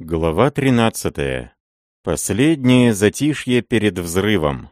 Глава 13. Последнее затишье перед взрывом.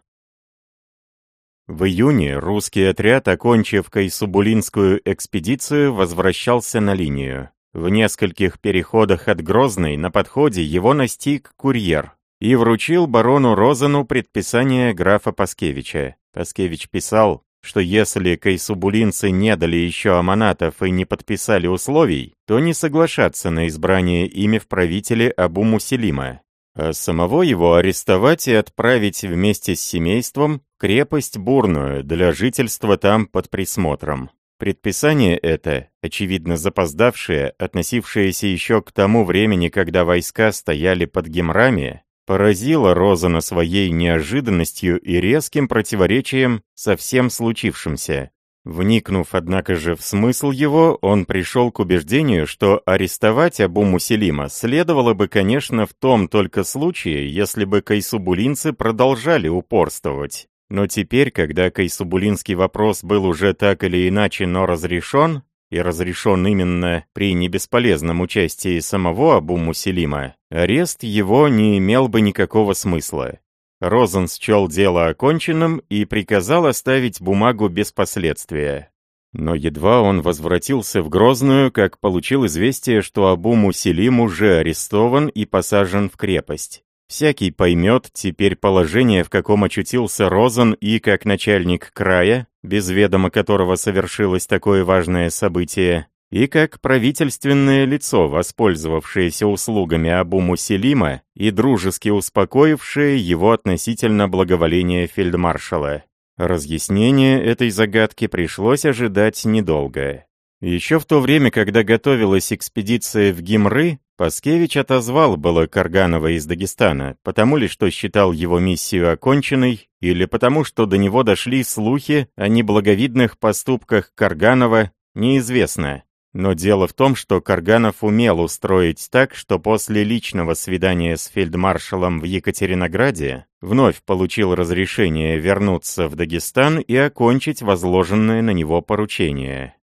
В июне русский отряд, окончив Кайсубулинскую экспедицию, возвращался на линию. В нескольких переходах от Грозной на подходе его настиг курьер и вручил барону Розану предписание графа Паскевича. Паскевич писал, что если кайсубулинцы не дали еще аманатов и не подписали условий, то не соглашаться на избрание ими в правители Абу Мусилима, а самого его арестовать и отправить вместе с семейством в крепость Бурную для жительства там под присмотром. Предписание это, очевидно запоздавшее, относившееся еще к тому времени, когда войска стояли под Гемрами, поразила Розана своей неожиданностью и резким противоречием со всем случившимся. Вникнув, однако же, в смысл его, он пришел к убеждению, что арестовать Абу Муселима следовало бы, конечно, в том только случае, если бы кайсубулинцы продолжали упорствовать. Но теперь, когда кайсубулинский вопрос был уже так или иначе, но разрешен, и разрешен именно при небесполезном участии самого Абу Муселима, арест его не имел бы никакого смысла. Розен счел дело оконченным и приказал оставить бумагу без последствия. Но едва он возвратился в Грозную, как получил известие, что Абу Муселим уже арестован и посажен в крепость. Всякий поймет теперь положение, в каком очутился Розен и как начальник края, без ведома которого совершилось такое важное событие, и как правительственное лицо, воспользовавшееся услугами Абу Муселима и дружески успокоившее его относительно благоволения фельдмаршала. Разъяснение этой загадки пришлось ожидать недолго. Еще в то время, когда готовилась экспедиция в Гимры, Паскевич отозвал было Карганова из Дагестана, потому ли что считал его миссию оконченной, или потому что до него дошли слухи о неблаговидных поступках Карганова, неизвестно. Но дело в том, что Карганов умел устроить так, что после личного свидания с фельдмаршалом в Екатеринограде вновь получил разрешение вернуться в Дагестан и окончить возложенное на него поручение.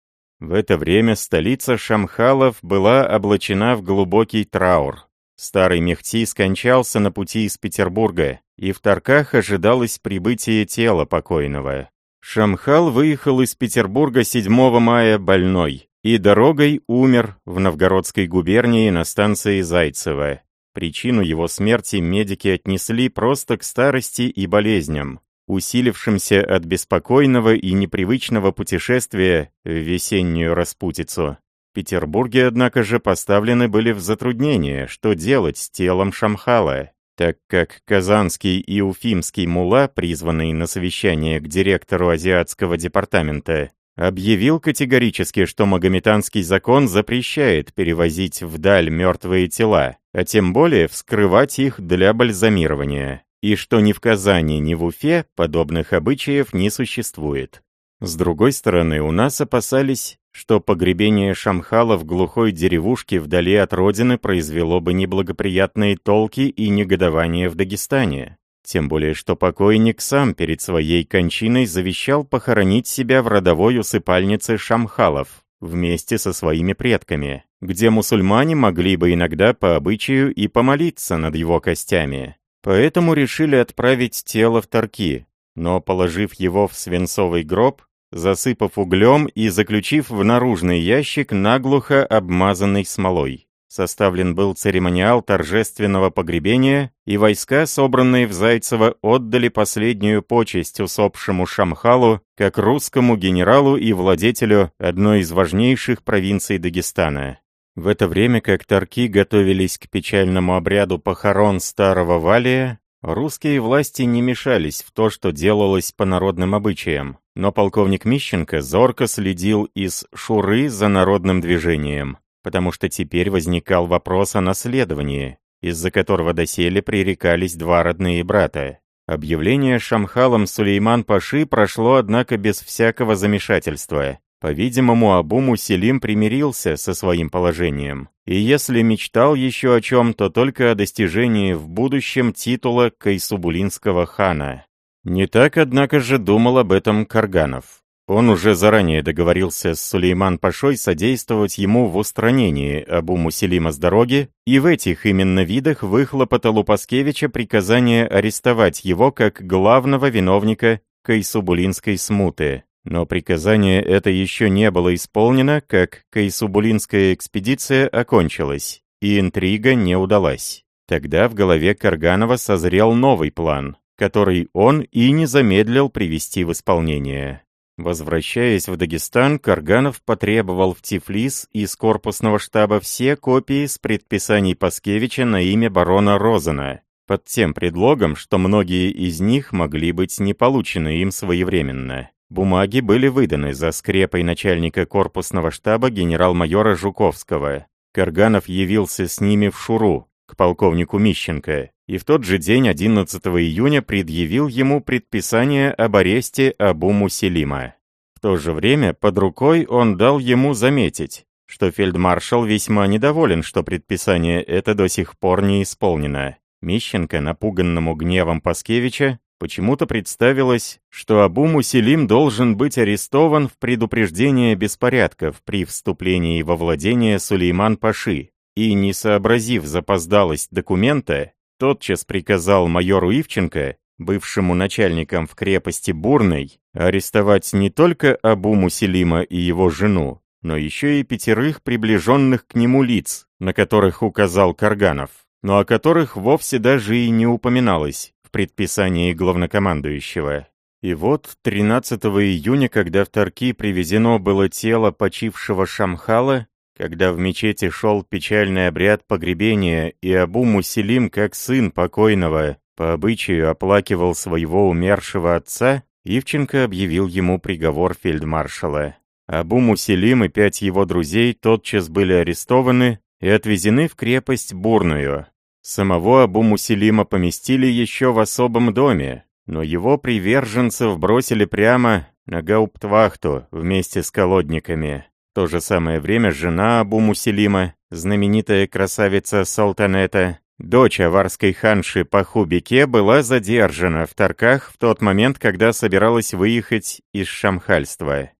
В это время столица Шамхалов была облачена в глубокий траур. Старый Мехти скончался на пути из Петербурга, и в Тарках ожидалось прибытие тела покойного. Шамхал выехал из Петербурга 7 мая больной, и дорогой умер в Новгородской губернии на станции Зайцево. Причину его смерти медики отнесли просто к старости и болезням усилившимся от беспокойного и непривычного путешествия в весеннюю распутицу. Петербурге, однако же, поставлены были в затруднение, что делать с телом Шамхала, так как казанский и уфимский мула, призванный на совещание к директору азиатского департамента, объявил категорически, что магометанский закон запрещает перевозить вдаль мертвые тела, а тем более вскрывать их для бальзамирования и что ни в Казани, ни в Уфе подобных обычаев не существует. С другой стороны, у нас опасались, что погребение Шамхала в глухой деревушке вдали от родины произвело бы неблагоприятные толки и негодование в Дагестане. Тем более, что покойник сам перед своей кончиной завещал похоронить себя в родовой усыпальнице Шамхалов вместе со своими предками, где мусульмане могли бы иногда по обычаю и помолиться над его костями. Поэтому решили отправить тело в Тарки, но положив его в свинцовый гроб, засыпав углем и заключив в наружный ящик, наглухо обмазанный смолой. Составлен был церемониал торжественного погребения, и войска, собранные в Зайцево, отдали последнюю почесть усопшему Шамхалу, как русскому генералу и владетелю одной из важнейших провинций Дагестана. В это время, как тарки готовились к печальному обряду похорон старого Валия, русские власти не мешались в то, что делалось по народным обычаям. Но полковник Мищенко зорко следил из Шуры за народным движением, потому что теперь возникал вопрос о наследовании, из-за которого доселе пререкались два родные брата. Объявление Шамхалом Сулейман-Паши прошло, однако, без всякого замешательства, по-видимому, Абу Муселим примирился со своим положением, и если мечтал еще о чем, то только о достижении в будущем титула кайсубулинского хана. Не так, однако же, думал об этом Карганов. Он уже заранее договорился с Сулейман Пашой содействовать ему в устранении Абу Муселима с дороги, и в этих именно видах выхлопотал у Паскевича приказание арестовать его как главного виновника Кайсубулинской смуты. Но приказание это еще не было исполнено, как Кайсубулинская экспедиция окончилась, и интрига не удалась. Тогда в голове Карганова созрел новый план, который он и не замедлил привести в исполнение. Возвращаясь в Дагестан, Карганов потребовал в Тифлис из корпусного штаба все копии с предписаний Паскевича на имя барона Розена, под тем предлогом, что многие из них могли быть не получены им своевременно. Бумаги были выданы за скрепой начальника корпусного штаба генерал-майора Жуковского. Карганов явился с ними в Шуру, к полковнику Мищенко, и в тот же день, 11 июня, предъявил ему предписание об аресте Абу Муселима. В то же время под рукой он дал ему заметить, что фельдмаршал весьма недоволен, что предписание это до сих пор не исполнено. Мищенко, напуганному гневом Паскевича, почему-то представилось, что Абу Муселим должен быть арестован в предупреждение беспорядков при вступлении во владение Сулейман-Паши, и, не сообразив запоздалость документа, тотчас приказал майору Ивченко, бывшему начальником в крепости Бурной, арестовать не только Абу Муселима и его жену, но еще и пятерых приближенных к нему лиц, на которых указал Карганов, но о которых вовсе даже и не упоминалось предписании главнокомандующего. И вот 13 июня, когда в Тарки привезено было тело почившего Шамхала, когда в мечети шел печальный обряд погребения, и Абу Муселим, как сын покойного, по обычаю оплакивал своего умершего отца, Ивченко объявил ему приговор фельдмаршала. Абу Муселим и пять его друзей тотчас были арестованы и отвезены в крепость Бурную. Самого Абу Муселима поместили еще в особом доме, но его приверженцев бросили прямо на гауптвахту вместе с колодниками. В то же самое время жена Абу Муселима, знаменитая красавица Салтанета, дочь аварской ханши Пахубике, была задержана в Тарках в тот момент, когда собиралась выехать из Шамхальства.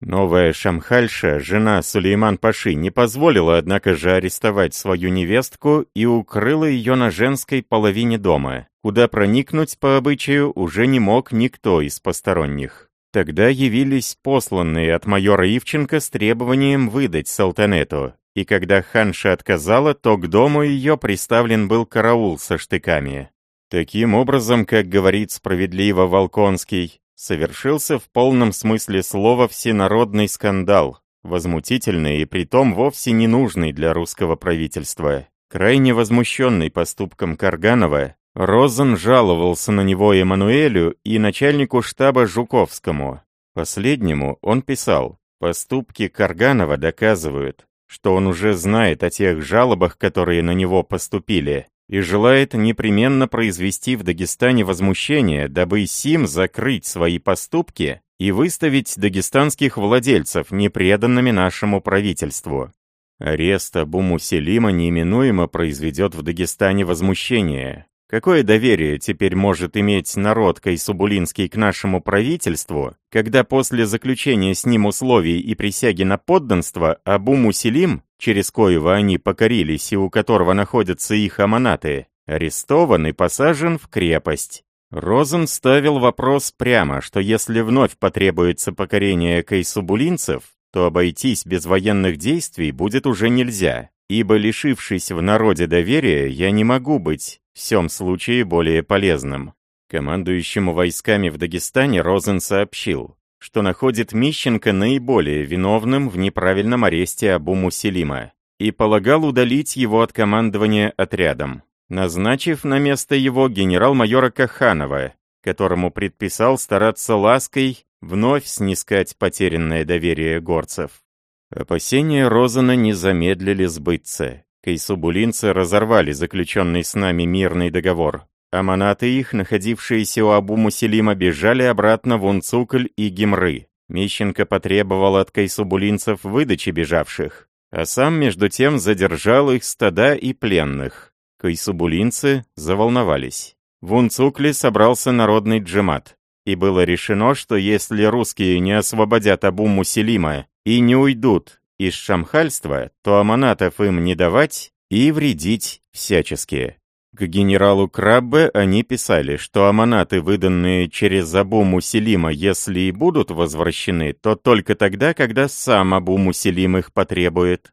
Новая Шамхальша, жена Сулейман Паши, не позволила, однако же, арестовать свою невестку и укрыла ее на женской половине дома, куда проникнуть по обычаю уже не мог никто из посторонних. Тогда явились посланные от майора Ивченко с требованием выдать Салтанету, и когда ханша отказала, то к дому ее приставлен был караул со штыками. Таким образом, как говорит справедливо Волконский, совершился в полном смысле слова всенародный скандал, возмутительный и притом вовсе не нужный для русского правительства. Крайне возмущенный поступком Карганова, Розен жаловался на него Эммануэлю и начальнику штаба Жуковскому. Последнему он писал, «Поступки Карганова доказывают, что он уже знает о тех жалобах, которые на него поступили, и желает непременно произвести в Дагестане возмущение, дабы сим закрыть свои поступки и выставить дагестанских владельцев непреданными нашему правительству. Арест Абу Муселима неминуемо произведет в Дагестане возмущение, Какое доверие теперь может иметь народ Кайсубулинский к нашему правительству, когда после заключения с ним условий и присяги на подданство Абу Мусилим, через коего они покорились и у которого находятся их аманаты, арестован и посажен в крепость? Розен ставил вопрос прямо, что если вновь потребуется покорение кайсубулинцев, то обойтись без военных действий будет уже нельзя, ибо лишившись в народе доверия, я не могу быть в всем случае более полезным. Командующему войсками в Дагестане Розен сообщил, что находит Мищенко наиболее виновным в неправильном аресте Абу Муселима и полагал удалить его от командования отрядом, назначив на место его генерал-майора Каханова, которому предписал стараться лаской вновь снискать потерянное доверие горцев. Опасения Розена не замедлили сбыться. Кайсубулинцы разорвали заключенный с нами мирный договор. Аманаты их, находившиеся у Абу Муселима, бежали обратно в Унцукль и Гимры. Мищенко потребовал от кайсубулинцев выдачи бежавших, а сам между тем задержал их стада и пленных. Кайсубулинцы заволновались. В Унцукле собрался народный джемат, и было решено, что если русские не освободят Абу Мусилима и не уйдут из шамхальства, то аманатов им не давать и вредить всячески. К генералу Краббе они писали, что аманаты, выданные через Абу Мусилима, если и будут возвращены, то только тогда, когда сам Абу Мусилим их потребует.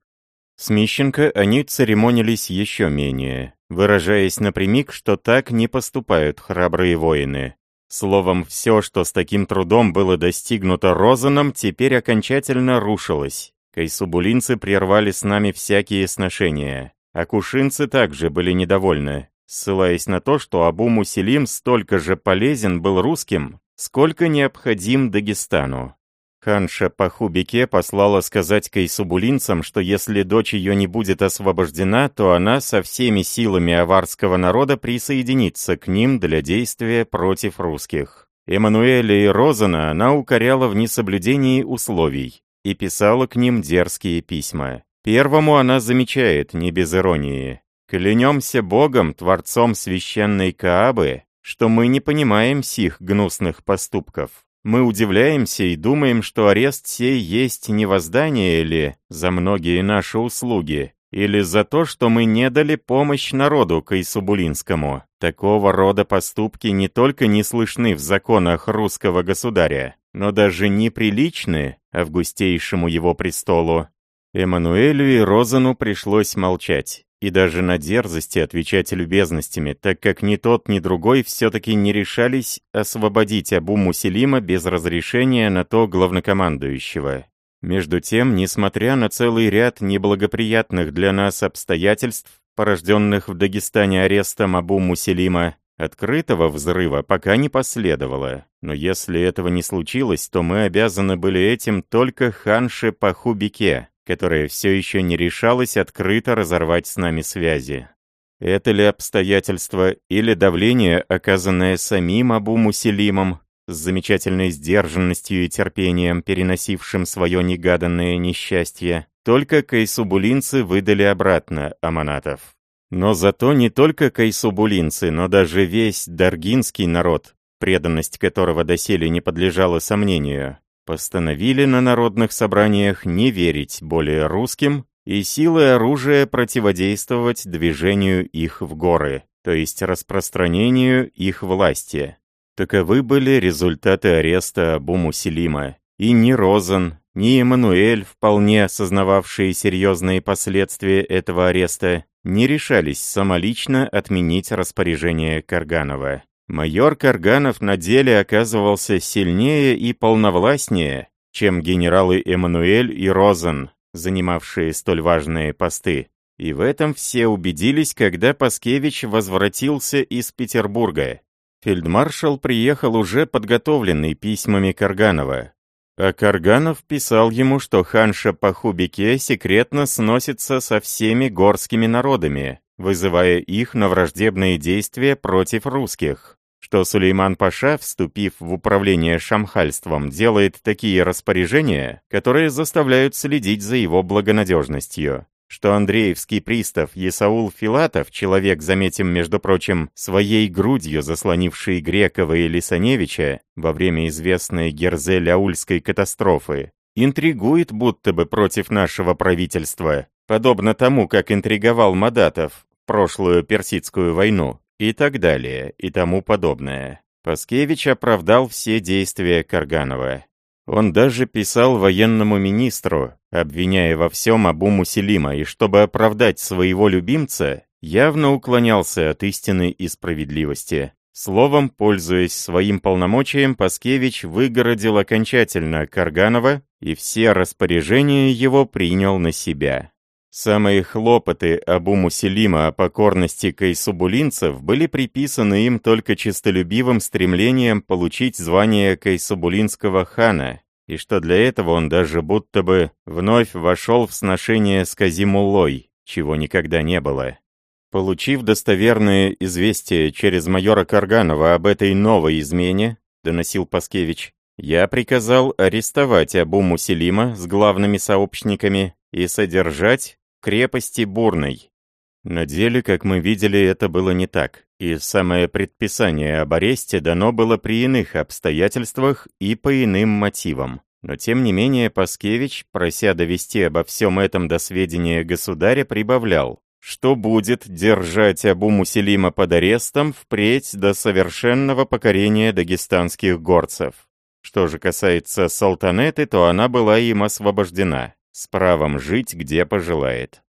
С Мищенко они церемонились еще менее, выражаясь напрямик, что так не поступают храбрые воины. Словом, все, что с таким трудом было достигнуто Розаном, теперь окончательно рушилось. Кайсубулинцы прервали с нами всякие сношения. А кушинцы также были недовольны, ссылаясь на то, что Абу Мусилим столько же полезен был русским, сколько необходим Дагестану. Ханша по Хубике послала сказать кайсубулинцам, что если дочь ее не будет освобождена, то она со всеми силами аварского народа присоединится к ним для действия против русских. Эммануэля и Розана она укоряла в несоблюдении условий и писала к ним дерзкие письма. Первому она замечает, не без иронии, «Клянемся Богом, Творцом священной Каабы, что мы не понимаем сих гнусных поступков, мы удивляемся и думаем, что арест сей есть не воздание ли за многие наши услуги, или за то, что мы не дали помощь народу Кайсубулинскому. Такого рода поступки не только не слышны в законах русского государя, но даже неприличны августейшему его престолу. Эммануэлю и Розану пришлось молчать и даже на дерзости отвечать любезностями, так как ни тот, ни другой все-таки не решались освободить Абу Мусилима без разрешения на то главнокомандующего. Между тем, несмотря на целый ряд неблагоприятных для нас обстоятельств, порожденных в Дагестане арестом Абу Мусилима, открытого взрыва пока не последовало. Но если этого не случилось, то мы обязаны были этим только ханше Пахубике, которая все еще не решалась открыто разорвать с нами связи. Это ли обстоятельство или давление, оказанное самим Абу Мусилимом, с замечательной сдержанностью и терпением, переносившим свое негаданное несчастье, только кайсубулинцы выдали обратно аманатов. Но зато не только кайсубулинцы, но даже весь даргинский народ, преданность которого доселе не подлежала сомнению, Постановили на народных собраниях не верить более русским и силой оружия противодействовать движению их в горы, то есть распространению их власти. Таковы были результаты ареста Абу Мусилима, и ни Розен, ни Эммануэль, вполне осознававшие серьезные последствия этого ареста, не решались самолично отменить распоряжение Карганова. Майор Карганов на деле оказывался сильнее и полновластнее, чем генералы Эммануэль и Розен, занимавшие столь важные посты. И в этом все убедились, когда Паскевич возвратился из Петербурга. Фельдмаршал приехал уже подготовленный письмами Карганова. А Карганов писал ему, что ханша Пахубике секретно сносится со всеми горскими народами, вызывая их на враждебные действия против русских, что Сулейман-Паша, вступив в управление шамхальством, делает такие распоряжения, которые заставляют следить за его благонадежностью, что Андреевский пристав Есаул Филатов, человек, заметим, между прочим, своей грудью заслонивший Грекова и Лисаневича во время известной Герзель-Аульской катастрофы, интригует будто бы против нашего правительства, подобно тому, как интриговал Мадатов в прошлую персидскую войну, и так далее, и тому подобное. Паскевич оправдал все действия Карганова. Он даже писал военному министру, обвиняя во всем Абу Мусилима, и чтобы оправдать своего любимца, явно уклонялся от истины и справедливости. Словом, пользуясь своим полномочием, Паскевич выгородил окончательно Карганова и все распоряжения его принял на себя. Самые хлопоты Абу Мусилима о покорности кайсубулинцев были приписаны им только честолюбивым стремлением получить звание кайсубулинского хана, и что для этого он даже будто бы вновь вошел в сношение с Казимулой, чего никогда не было. Получив достоверное известие через майора Карганова об этой новой измене, доносил Паскевич, я приказал арестовать Абу Мусилима с главными сообщниками и содержать крепости Бурной. На деле, как мы видели, это было не так. и самое предписание об аресте дано было при иных обстоятельствах и по иным мотивам. Но тем не менее Паскевич, прося довести обо всем этом до сведения государя, прибавлял, что будет держать Абу Муселима под арестом впредь до совершенного покорения дагестанских горцев. Что же касается Салтанеты, то она была им освобождена, с правом жить, где пожелает.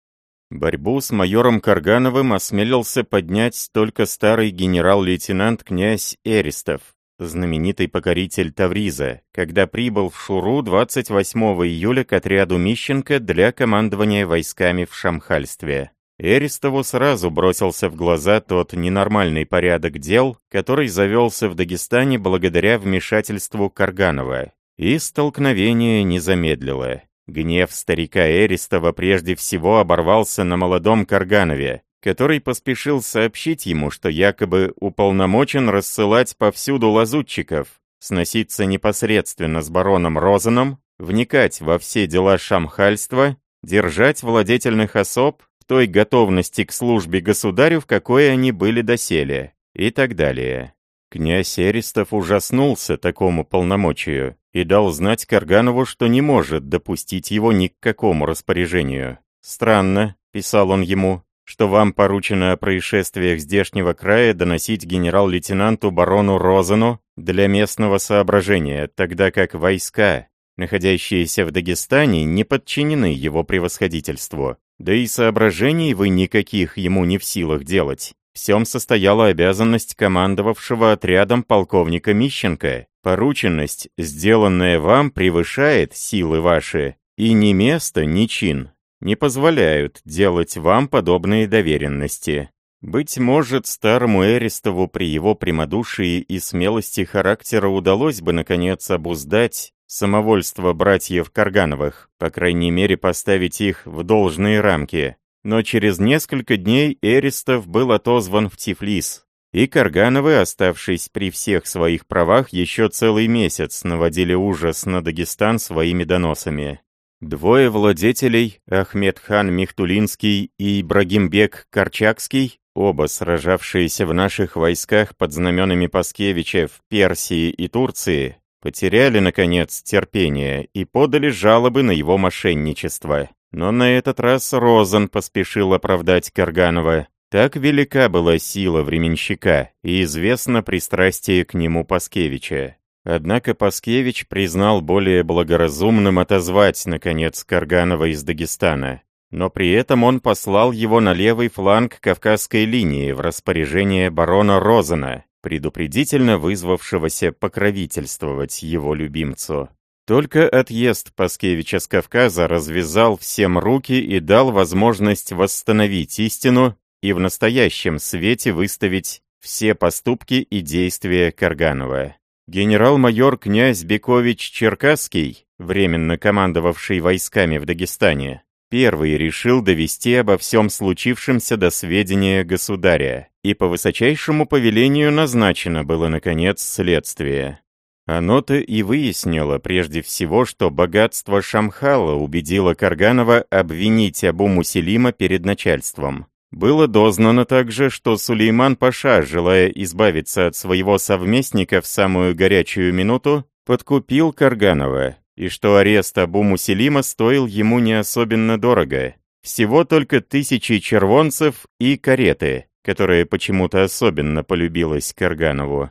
Борьбу с майором Каргановым осмелился поднять только старый генерал-лейтенант князь Эристов, знаменитый покоритель Тавриза, когда прибыл в Шуру 28 июля к отряду Мищенко для командования войсками в Шамхальстве. Эристову сразу бросился в глаза тот ненормальный порядок дел, который завелся в Дагестане благодаря вмешательству Карганова, и столкновение не замедлило. Гнев старика Эристова прежде всего оборвался на молодом Карганове, который поспешил сообщить ему, что якобы уполномочен рассылать повсюду лазутчиков, сноситься непосредственно с бароном Розаном, вникать во все дела шамхальства, держать владетельных особ в той готовности к службе государю, в какой они были доселе, и так далее. Князь Эристов ужаснулся такому полномочию и дал знать Карганову, что не может допустить его ни к какому распоряжению. «Странно», — писал он ему, — «что вам поручено о происшествиях здешнего края доносить генерал-лейтенанту барону Розену для местного соображения, тогда как войска, находящиеся в Дагестане, не подчинены его превосходительству, да и соображений вы никаких ему не в силах делать. Всем состояла обязанность командовавшего отрядом полковника Мищенко. Порученность, сделанная вам, превышает силы ваши, и ни место, ни чин не позволяют делать вам подобные доверенности. Быть может, старому Эристову при его прямодушии и смелости характера удалось бы, наконец, обуздать самовольство братьев Каргановых, по крайней мере, поставить их в должные рамки но через несколько дней Эристов был отозван в Тифлис, и Каргановы, оставшись при всех своих правах, еще целый месяц наводили ужас на Дагестан своими доносами. Двое владетелей, Ахмед хан Михтулинский и Ибрагимбек Корчакский, оба сражавшиеся в наших войсках под знаменами Паскевича в Персии и Турции, потеряли, наконец, терпение и подали жалобы на его мошенничество. Но на этот раз Розан поспешил оправдать Карганова. Так велика была сила временщика и известно пристрастие к нему Паскевича. Однако Паскевич признал более благоразумным отозвать, наконец, Карганова из Дагестана. Но при этом он послал его на левый фланг Кавказской линии в распоряжение барона Розена, предупредительно вызвавшегося покровительствовать его любимцу. Только отъезд Паскевича с Кавказа развязал всем руки и дал возможность восстановить истину и в настоящем свете выставить все поступки и действия Карганова. Генерал-майор князь Бекович Черкасский, временно командовавший войсками в Дагестане, первый решил довести обо всем случившемся до сведения государя, и по высочайшему повелению назначено было, наконец, следствие. Оно-то и выяснило прежде всего, что богатство Шамхала убедило Карганова обвинить Абу Муселима перед начальством. Было дознано также, что Сулейман Паша, желая избавиться от своего совместника в самую горячую минуту, подкупил Карганова, и что арест Абу Муселима стоил ему не особенно дорого. Всего только тысячи червонцев и кареты, которая почему-то особенно полюбилась Карганову.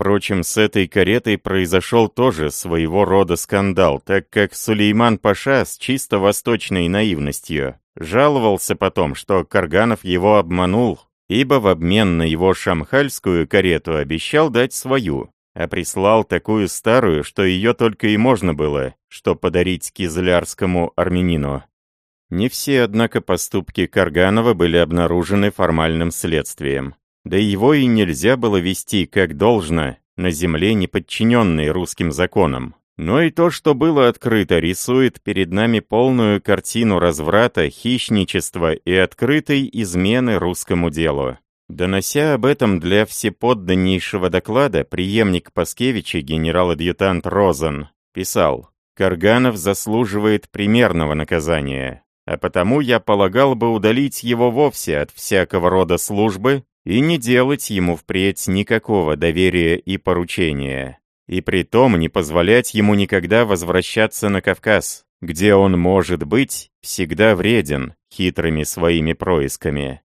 Впрочем, с этой каретой произошел тоже своего рода скандал, так как Сулейман Паша с чисто восточной наивностью жаловался потом, что Карганов его обманул, ибо в обмен на его шамхальскую карету обещал дать свою, а прислал такую старую, что ее только и можно было, что подарить кизлярскому армянину. Не все, однако, поступки Карганова были обнаружены формальным следствием. Да его и нельзя было вести как должно на земле, не подчиненной русским законам. Но и то, что было открыто, рисует перед нами полную картину разврата, хищничества и открытой измены русскому делу. Донося об этом для всеподданнейшего доклада, преемник Паскевича генерал-адъютант Розен писал, «Карганов заслуживает примерного наказания, а потому я полагал бы удалить его вовсе от всякого рода службы и не делать ему впредь никакого доверия и поручения. И при том не позволять ему никогда возвращаться на Кавказ, где он может быть всегда вреден хитрыми своими происками.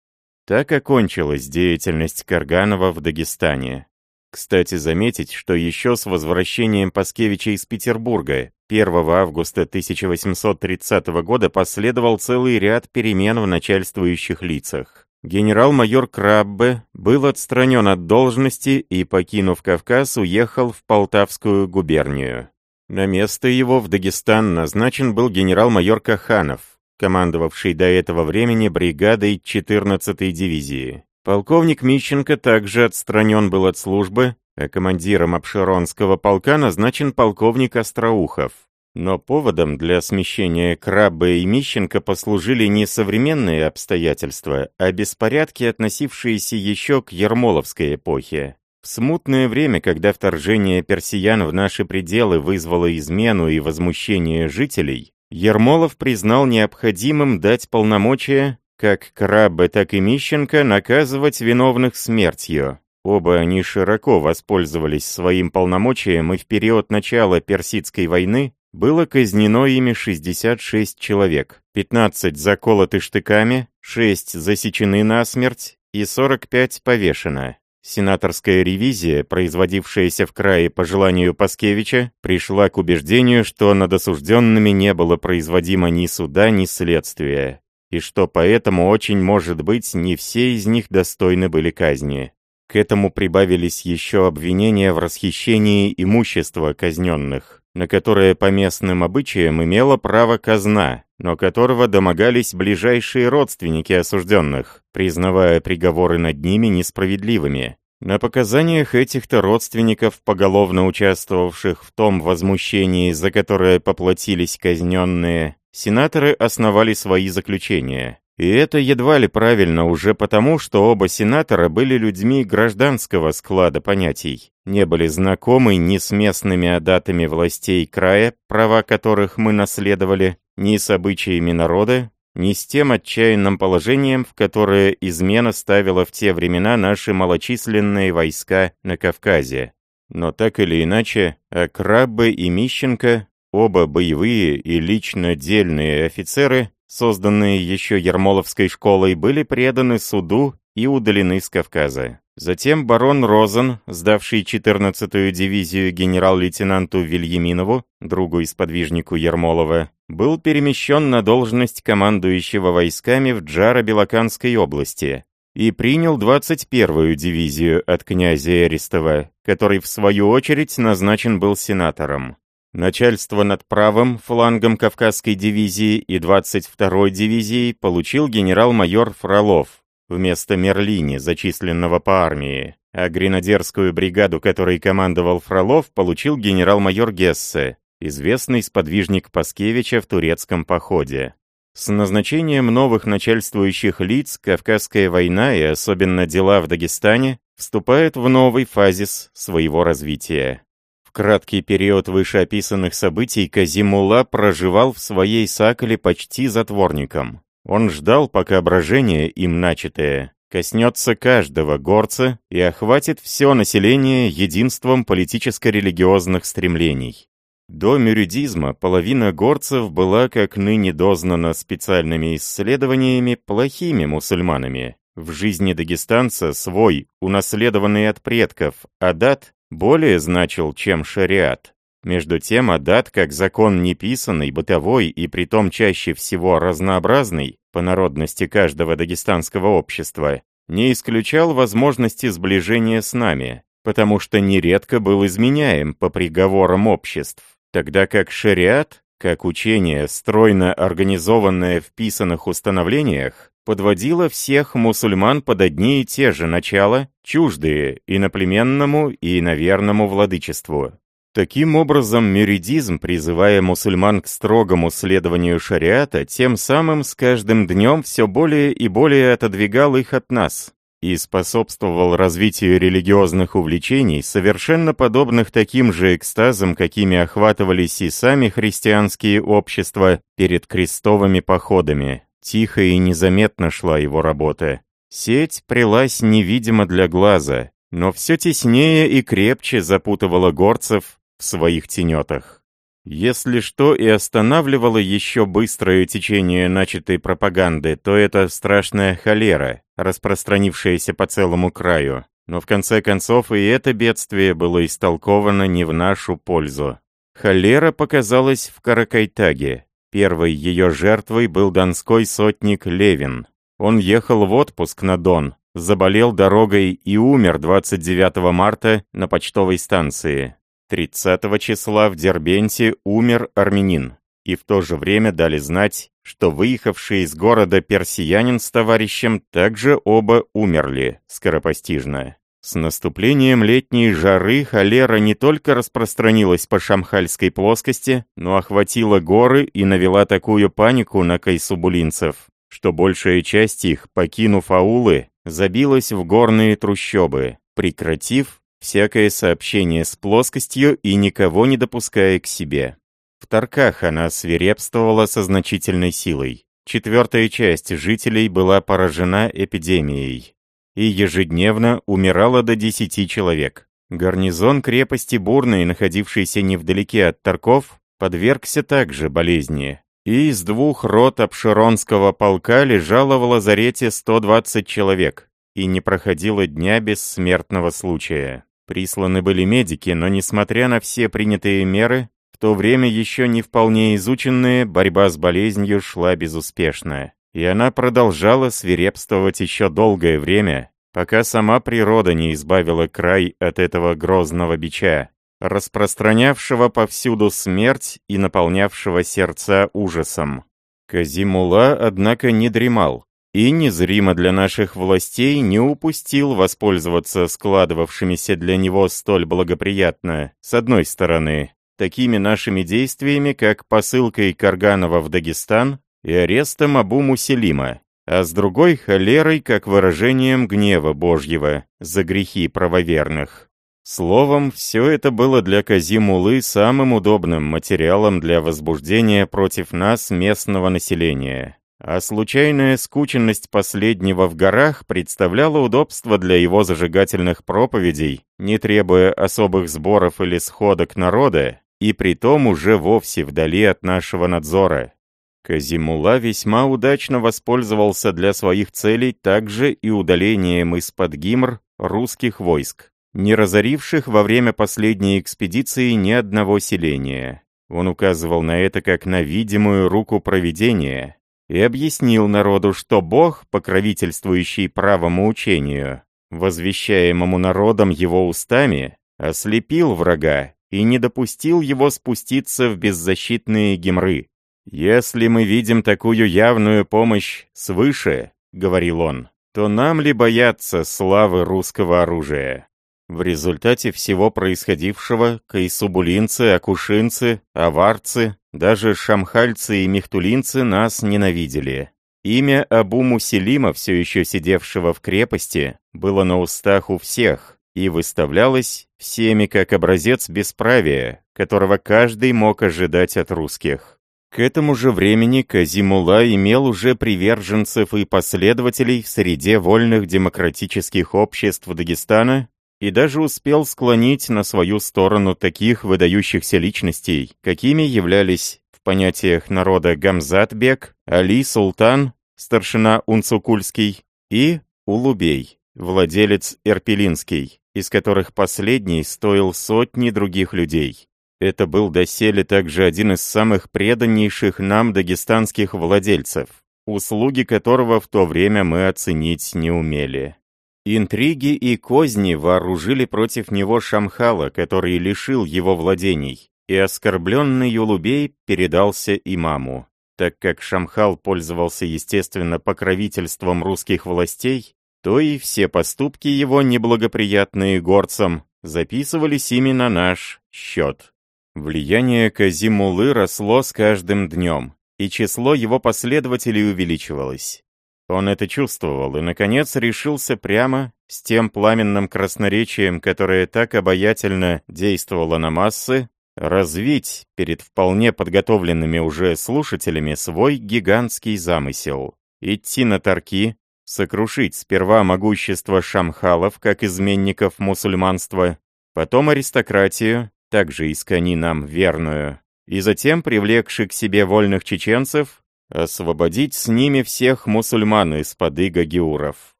Так окончилась деятельность Карганова в Дагестане. Кстати, заметить, что еще с возвращением Паскевича из Петербурга 1 августа 1830 года последовал целый ряд перемен в начальствующих лицах. Генерал-майор Краббе был отстранен от должности и, покинув Кавказ, уехал в Полтавскую губернию. На место его в Дагестан назначен был генерал-майор Каханов, командовавший до этого времени бригадой 14-й дивизии. Полковник Мищенко также отстранен был от службы, а командиром Обширонского полка назначен полковник Остроухов. Но поводом для смещения Крабба и Мищенко послужили не современные обстоятельства, а беспорядки, относившиеся еще к Ермоловской эпохе. В смутное время, когда вторжение персиян в наши пределы вызвало измену и возмущение жителей, Ермолов признал необходимым дать полномочия как Краббе, так и Мищенко наказывать виновных смертью. Оба они широко воспользовались своим полномочием, и в период начала Персидской войны было казнено ими 66 человек, 15 заколоты штыками, 6 засечены насмерть и 45 повешено. Сенаторская ревизия, производившаяся в крае по желанию Паскевича, пришла к убеждению, что над осужденными не было производимо ни суда, ни следствия и что поэтому очень может быть не все из них достойны были казни. К этому прибавились еще обвинения в расхищении имущества казненных, на которое по местным обычаям имела право казна, но которого домогались ближайшие родственники осужденных, признавая приговоры над ними несправедливыми. На показаниях этих-то родственников, поголовно участвовавших в том возмущении, за которое поплатились казненные, сенаторы основали свои заключения. И это едва ли правильно уже потому, что оба сенатора были людьми гражданского склада понятий, не были знакомы ни с местными адатами властей края, права которых мы наследовали, ни с обычаями народа, ни с тем отчаянным положением, в которое измена ставила в те времена наши малочисленные войска на Кавказе. Но так или иначе, Акраббе и Мищенко Оба боевые и лично дельные офицеры, созданные еще Ермоловской школой, были преданы суду и удалены с Кавказа. Затем барон Розен, сдавший 14-ю дивизию генерал-лейтенанту Вильяминову, другу и сподвижнику Ермолова, был перемещен на должность командующего войсками в Джаро-Белоканской области и принял 21-ю дивизию от князя Эристова, который в свою очередь назначен был сенатором. Начальство над правым флангом Кавказской дивизии и 22-й дивизией получил генерал-майор Фролов вместо Мерлини, зачисленного по армии, а гренадерскую бригаду, которой командовал Фролов, получил генерал-майор Гессе, известный сподвижник Паскевича в турецком походе. С назначением новых начальствующих лиц Кавказская война и особенно дела в Дагестане вступают в новый фазис своего развития краткий период вышеописанных событий Казимула проживал в своей сакале почти затворником. Он ждал, пока брожение, им начатое, коснется каждого горца и охватит все население единством политическо-религиозных стремлений. До мюридизма половина горцев была, как ныне дознано специальными исследованиями, плохими мусульманами. В жизни дагестанца свой, унаследованный от предков, адат более значил, чем шариат. Между тем, адат, как закон неписанный, бытовой и притом чаще всего разнообразный по народности каждого дагестанского общества, не исключал возможности сближения с нами, потому что нередко был изменяем по приговорам обществ, тогда как шариат, как учение, стройно организованное в писанных установлениях, подводила всех мусульман под одни и те же начала, чуждые иноплеменному и иноверному владычеству. Таким образом, мюридизм, призывая мусульман к строгому следованию шариата, тем самым с каждым днем все более и более отодвигал их от нас и способствовал развитию религиозных увлечений, совершенно подобных таким же экстазам, какими охватывались и сами христианские общества перед крестовыми походами. Тихо и незаметно шла его работа. Сеть прилась невидимо для глаза, но все теснее и крепче запутывала горцев в своих тенетах. Если что и останавливало еще быстрое течение начатой пропаганды, то это страшная холера, распространившаяся по целому краю. Но в конце концов и это бедствие было истолковано не в нашу пользу. Холера показалась в Каракайтаге. Первой ее жертвой был донской сотник Левин. Он ехал в отпуск на Дон, заболел дорогой и умер 29 марта на почтовой станции. 30 числа в Дербенте умер армянин. И в то же время дали знать, что выехавший из города персиянин с товарищем также оба умерли скоропостижно. С наступлением летней жары холера не только распространилась по Шамхальской плоскости, но охватила горы и навела такую панику на кайсубулинцев, что большая часть их, покинув аулы, забилась в горные трущобы, прекратив всякое сообщение с плоскостью и никого не допуская к себе. В Тарках она свирепствовала со значительной силой. Четвертая часть жителей была поражена эпидемией. И ежедневно умирало до десяти человек. Гарнизон крепости Бурной, находившийся невдалеке от Тарков, подвергся также болезни и из двух рот Обширонского полка лежало в лазарете 120 человек, и не проходило дня без смертного случая. Присланы были медики, но несмотря на все принятые меры, в то время еще не вполне изученные, борьба с болезнью шла безуспешно. И она продолжала свирепствовать еще долгое время, пока сама природа не избавила край от этого грозного бича распространявшего повсюду смерть и наполнявшего сердца ужасом. Казимула, однако, не дремал, и незримо для наших властей не упустил воспользоваться складывавшимися для него столь благоприятно, с одной стороны, такими нашими действиями, как посылкой Карганова в Дагестан и арестом Абу Муселима, а с другой — холерой, как выражением гнева Божьего за грехи правоверных. Словом, все это было для Казимулы самым удобным материалом для возбуждения против нас местного населения. А случайная скученность последнего в горах представляла удобство для его зажигательных проповедей, не требуя особых сборов или сходок народа, и притом уже вовсе вдали от нашего надзора. Казимула весьма удачно воспользовался для своих целей также и удалением из-под Гимр русских войск не разоривших во время последней экспедиции ни одного селения. Он указывал на это как на видимую руку провидения и объяснил народу, что Бог, покровительствующий правому учению, возвещаемому народом его устами, ослепил врага и не допустил его спуститься в беззащитные гемры. «Если мы видим такую явную помощь свыше, — говорил он, — то нам ли бояться славы русского оружия?» В результате всего происходившего кайсубулинцы, акушинцы, аварцы, даже шамхальцы и мехтулинцы нас ненавидели. Имя Абу Муселима, все еще сидевшего в крепости, было на устах у всех и выставлялось всеми как образец бесправия, которого каждый мог ожидать от русских. К этому же времени Казимула имел уже приверженцев и последователей в среде вольных демократических обществ Дагестана и даже успел склонить на свою сторону таких выдающихся личностей, какими являлись в понятиях народа Гамзатбек, Али Султан, старшина Унцукульский, и Улубей, владелец Эрпелинский, из которых последний стоил сотни других людей. Это был доселе также один из самых преданнейших нам дагестанских владельцев, услуги которого в то время мы оценить не умели. Интриги и козни вооружили против него Шамхала, который лишил его владений, и оскорбленный Юлубей передался имаму. Так как Шамхал пользовался естественно покровительством русских властей, то и все поступки его, неблагоприятные горцам, записывались именно на наш счет. Влияние Казимулы росло с каждым днем, и число его последователей увеличивалось. Он это чувствовал и, наконец, решился прямо, с тем пламенным красноречием, которое так обаятельно действовало на массы, развить перед вполне подготовленными уже слушателями свой гигантский замысел. Идти на торки, сокрушить сперва могущество шамхалов, как изменников мусульманства, потом аристократию, также искони нам верную, и затем, привлекши к себе вольных чеченцев, освободить с ними всех мусульман из-под иго геуров.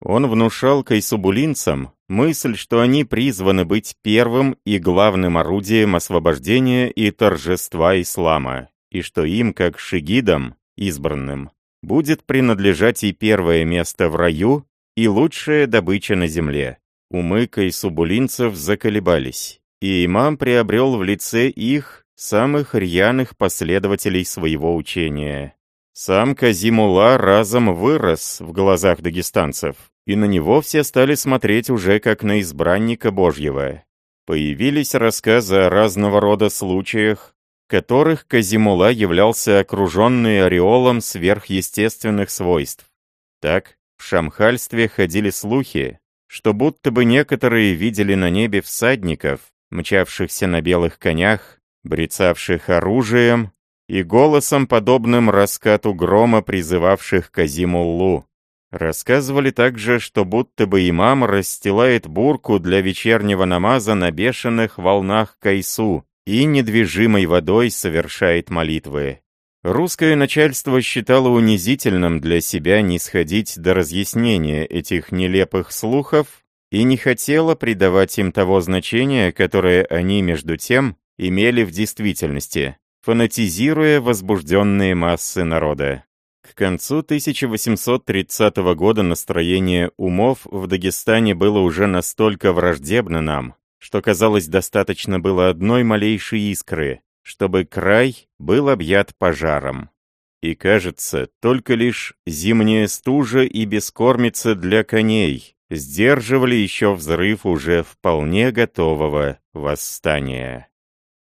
Он внушал кайсубулинцам мысль, что они призваны быть первым и главным орудием освобождения и торжества ислама, и что им, как шигидам, избранным, будет принадлежать и первое место в раю, и лучшая добыча на земле. Умы кайсубулинцев заколебались, и имам приобрел в лице их самых рьяных последователей своего учения. Сам Казимула разом вырос в глазах дагестанцев, и на него все стали смотреть уже как на избранника Божьего. Появились рассказы о разного рода случаях, в которых Казимула являлся окруженный ореолом сверхъестественных свойств. Так, в шамхальстве ходили слухи, что будто бы некоторые видели на небе всадников, мчавшихся на белых конях, брецавших оружием и голосом, подобным раскату грома, призывавших Казимуллу. Рассказывали также, что будто бы имам расстилает бурку для вечернего намаза на бешеных волнах Кайсу и недвижимой водой совершает молитвы. Русское начальство считало унизительным для себя не сходить до разъяснения этих нелепых слухов и не хотело придавать им того значения, которое они, между тем, имели в действительности, фанатизируя возбужденные массы народа. К концу 1830 года настроение умов в Дагестане было уже настолько враждебно нам, что, казалось, достаточно было одной малейшей искры, чтобы край был объят пожаром. И кажется, только лишь зимняя стужа и бескормица для коней сдерживали еще взрыв уже вполне готового восстания.